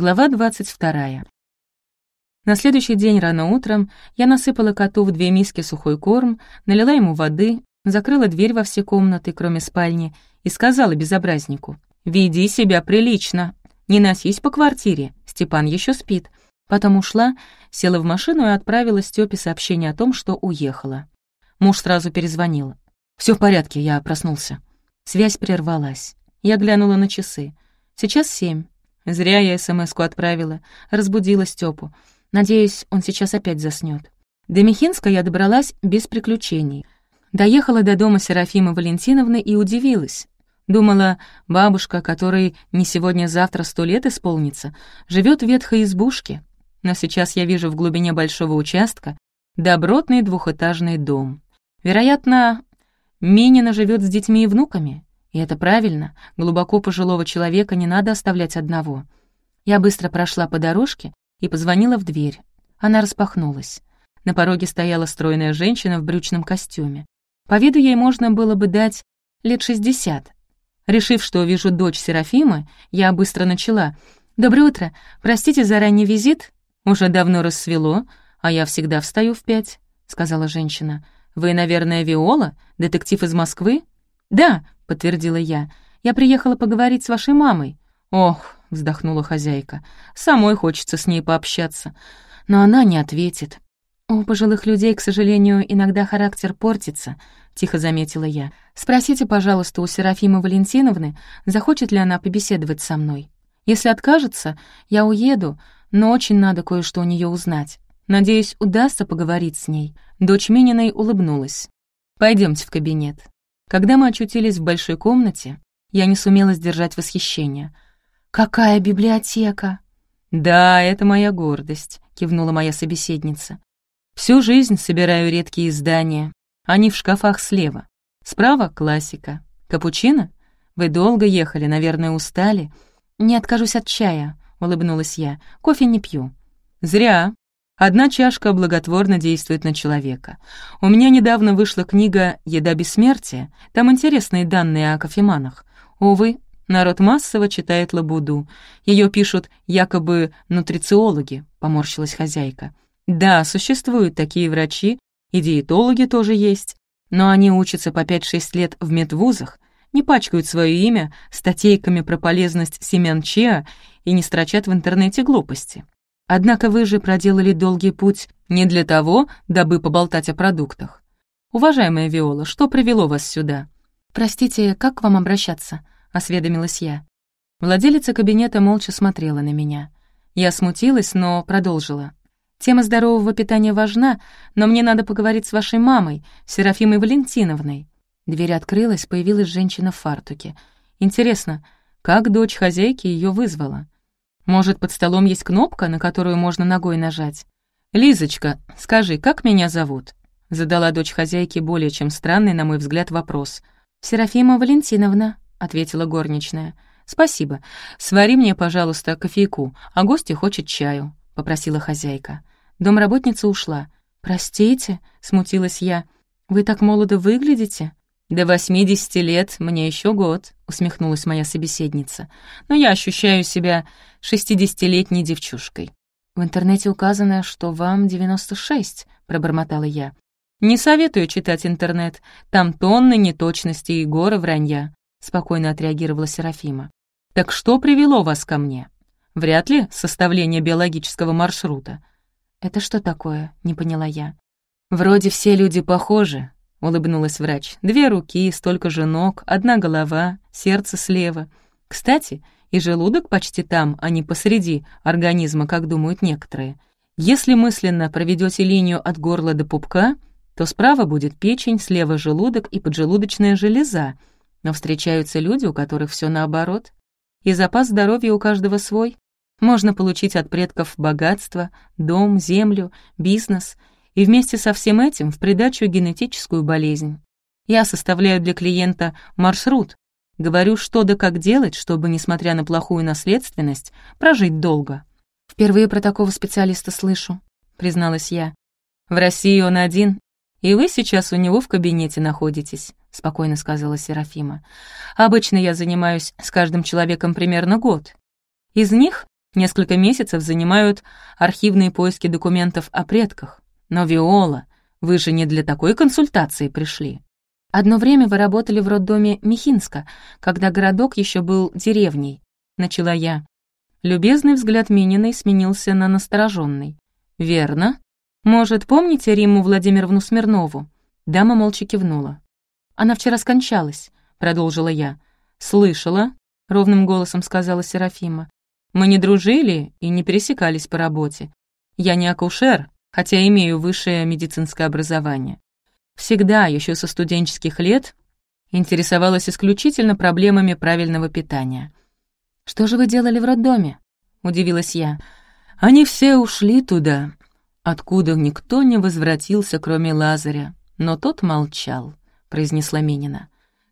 Глава 22. На следующий день рано утром я насыпала коту в две миски сухой корм, налила ему воды, закрыла дверь во все комнаты, кроме спальни, и сказала безобразнику, «Веди себя прилично, не носись по квартире, Степан еще спит». Потом ушла, села в машину и отправила Стёпе сообщение о том, что уехала. Муж сразу перезвонил. Все в порядке, я проснулся». Связь прервалась. Я глянула на часы. Сейчас семь. Зря я СМС-ку отправила, разбудила Стёпу. Надеюсь, он сейчас опять заснёт. До Михинска я добралась без приключений. Доехала до дома Серафимы Валентиновны и удивилась. Думала, бабушка, которой не сегодня-завтра сто лет исполнится, живет в ветхой избушке. Но сейчас я вижу в глубине большого участка добротный двухэтажный дом. Вероятно, Минина живет с детьми и внуками. И это правильно, глубоко пожилого человека не надо оставлять одного. Я быстро прошла по дорожке и позвонила в дверь. Она распахнулась. На пороге стояла стройная женщина в брючном костюме. По виду ей можно было бы дать лет шестьдесят. Решив, что вижу дочь Серафимы, я быстро начала. «Доброе утро. Простите за ранний визит. Уже давно рассвело, а я всегда встаю в пять», — сказала женщина. «Вы, наверное, Виола, детектив из Москвы?» «Да», подтвердила я. «Я приехала поговорить с вашей мамой». «Ох», — вздохнула хозяйка, — «самой хочется с ней пообщаться». Но она не ответит. «У пожилых людей, к сожалению, иногда характер портится», — тихо заметила я. «Спросите, пожалуйста, у Серафимы Валентиновны, захочет ли она побеседовать со мной. Если откажется, я уеду, но очень надо кое-что у нее узнать. Надеюсь, удастся поговорить с ней». Дочь Мининой улыбнулась. Пойдемте в кабинет. Когда мы очутились в большой комнате, я не сумела сдержать восхищение. «Какая библиотека!» «Да, это моя гордость», — кивнула моя собеседница. «Всю жизнь собираю редкие издания. Они в шкафах слева. Справа — классика. Капучино? Вы долго ехали, наверное, устали?» «Не откажусь от чая», — улыбнулась я. «Кофе не пью». «Зря. Одна чашка благотворно действует на человека. У меня недавно вышла книга «Еда бессмертия», там интересные данные о кофеманах. Увы, народ массово читает лабуду. Ее пишут якобы нутрициологи, поморщилась хозяйка. Да, существуют такие врачи, и диетологи тоже есть, но они учатся по 5-6 лет в медвузах, не пачкают свое имя статейками про полезность семян чиа и не строчат в интернете глупости. Однако вы же проделали долгий путь не для того, дабы поболтать о продуктах. Уважаемая Виола, что привело вас сюда? Простите, как к вам обращаться? осведомилась я. Владелица кабинета молча смотрела на меня. Я смутилась, но продолжила. Тема здорового питания важна, но мне надо поговорить с вашей мамой, Серафимой Валентиновной. Дверь открылась, появилась женщина в фартуке. Интересно, как дочь хозяйки ее вызвала? Может, под столом есть кнопка, на которую можно ногой нажать? «Лизочка, скажи, как меня зовут?» Задала дочь хозяйки более чем странный, на мой взгляд, вопрос. «Серафима Валентиновна», — ответила горничная. «Спасибо. Свари мне, пожалуйста, кофейку, а гости хочет чаю», — попросила хозяйка. Домработница ушла. «Простите», — смутилась я. «Вы так молодо выглядите?» «До восьмидесяти лет мне еще год», — усмехнулась моя собеседница. «Но я ощущаю себя шестидесятилетней девчушкой». «В интернете указано, что вам девяносто шесть», — пробормотала я. «Не советую читать интернет. Там тонны неточностей и горы вранья», — спокойно отреагировала Серафима. «Так что привело вас ко мне? Вряд ли составление биологического маршрута». «Это что такое?» — не поняла я. «Вроде все люди похожи», — улыбнулась врач. «Две руки, столько же ног, одна голова, сердце слева. Кстати, и желудок почти там, а не посреди организма, как думают некоторые. Если мысленно проведете линию от горла до пупка, то справа будет печень, слева желудок и поджелудочная железа. Но встречаются люди, у которых все наоборот. И запас здоровья у каждого свой. Можно получить от предков богатство, дом, землю, бизнес — и вместе со всем этим в придачу генетическую болезнь. Я составляю для клиента маршрут, говорю, что да как делать, чтобы, несмотря на плохую наследственность, прожить долго. «Впервые про такого специалиста слышу», — призналась я. «В России он один, и вы сейчас у него в кабинете находитесь», — спокойно сказала Серафима. «Обычно я занимаюсь с каждым человеком примерно год. Из них Несколько месяцев занимают архивные поиски документов о предках. Но, Виола, вы же не для такой консультации пришли. Одно время вы работали в роддоме Михинска, когда городок еще был деревней, начала я. Любезный взгляд Мининой сменился на настороженный. «Верно. Может, помните Римму Владимировну Смирнову?» Дама молча кивнула. «Она вчера скончалась», — продолжила я. «Слышала», — ровным голосом сказала Серафима. «Мы не дружили и не пересекались по работе. Я не акушер, хотя имею высшее медицинское образование. Всегда, еще со студенческих лет, интересовалась исключительно проблемами правильного питания. «Что же вы делали в роддоме?» — удивилась я. «Они все ушли туда, откуда никто не возвратился, кроме Лазаря, но тот молчал», — произнесла Минина.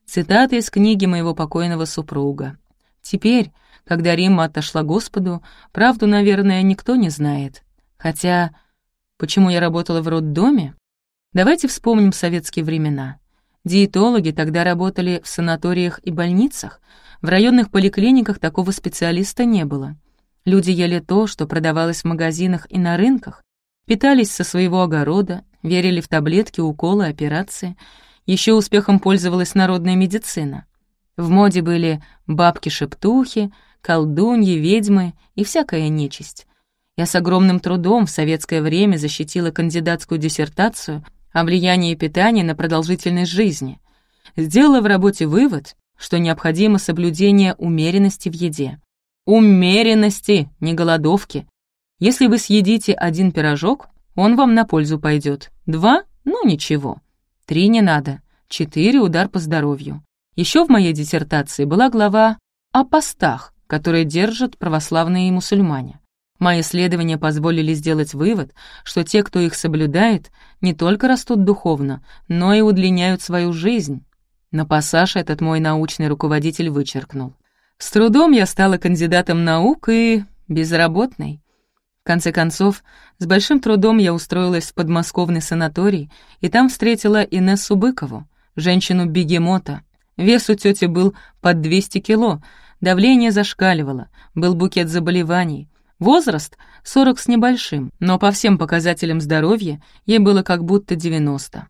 Цитата из книги моего покойного супруга. Теперь, когда Римма отошла Господу, правду, наверное, никто не знает. Хотя, почему я работала в роддоме? Давайте вспомним советские времена. Диетологи тогда работали в санаториях и больницах, в районных поликлиниках такого специалиста не было. Люди ели то, что продавалось в магазинах и на рынках, питались со своего огорода, верили в таблетки, уколы, операции. Еще успехом пользовалась народная медицина. В моде были бабки-шептухи, колдуньи, ведьмы и всякая нечисть. Я с огромным трудом в советское время защитила кандидатскую диссертацию о влиянии питания на продолжительность жизни. Сделала в работе вывод, что необходимо соблюдение умеренности в еде. Умеренности, не голодовки. Если вы съедите один пирожок, он вам на пользу пойдет. Два — ну ничего. Три не надо. Четыре — удар по здоровью. Еще в моей диссертации была глава о постах, которые держат православные мусульмане. Мои исследования позволили сделать вывод, что те, кто их соблюдает, не только растут духовно, но и удлиняют свою жизнь. Но пассаж этот мой научный руководитель вычеркнул. С трудом я стала кандидатом наук и безработной. В конце концов, с большим трудом я устроилась в подмосковный санаторий, и там встретила Инессу Быкову, женщину-бегемота. Вес у тети был под 200 кило, давление зашкаливало, был букет заболеваний — Возраст — 40 с небольшим, но по всем показателям здоровья ей было как будто 90.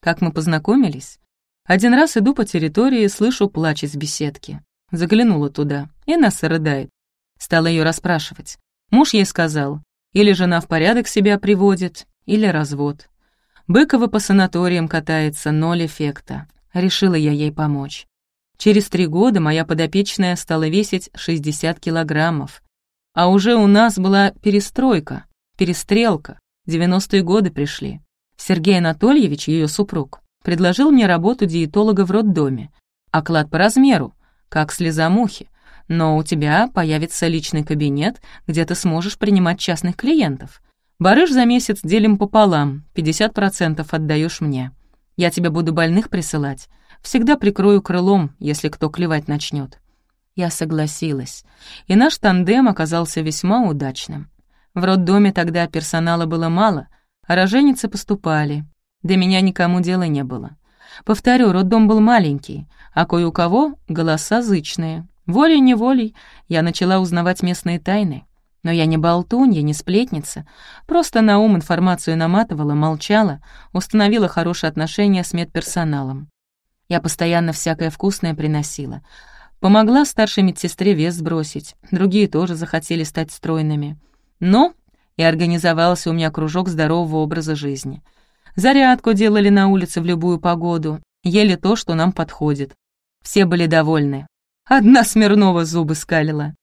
Как мы познакомились? Один раз иду по территории и слышу плач из беседки. Заглянула туда, и нас рыдает. Стала ее расспрашивать. Муж ей сказал, или жена в порядок себя приводит, или развод. Быкова по санаториям катается, ноль эффекта. Решила я ей помочь. Через три года моя подопечная стала весить 60 килограммов, а уже у нас была перестройка, перестрелка. 90-е годы пришли. Сергей Анатольевич, ее супруг, предложил мне работу диетолога в роддоме. Оклад по размеру, как слеза мухи. Но у тебя появится личный кабинет, где ты сможешь принимать частных клиентов. Барыш за месяц делим пополам, 50% отдаешь мне. Я тебе буду больных присылать. Всегда прикрою крылом, если кто клевать начнет. Я согласилась, и наш тандем оказался весьма удачным. В роддоме тогда персонала было мало, а роженицы поступали. До меня никому дела не было. Повторю, роддом был маленький, а кое у кого голоса зычные. Волей-неволей я начала узнавать местные тайны. Но я не болтунья, не сплетница, просто на ум информацию наматывала, молчала, установила хорошие отношения с медперсоналом. Я постоянно всякое вкусное приносила — Помогла старшей медсестре вес сбросить, другие тоже захотели стать стройными. Но и организовался у меня кружок здорового образа жизни. Зарядку делали на улице в любую погоду, ели то, что нам подходит. Все были довольны. Одна Смирнова зубы скалила.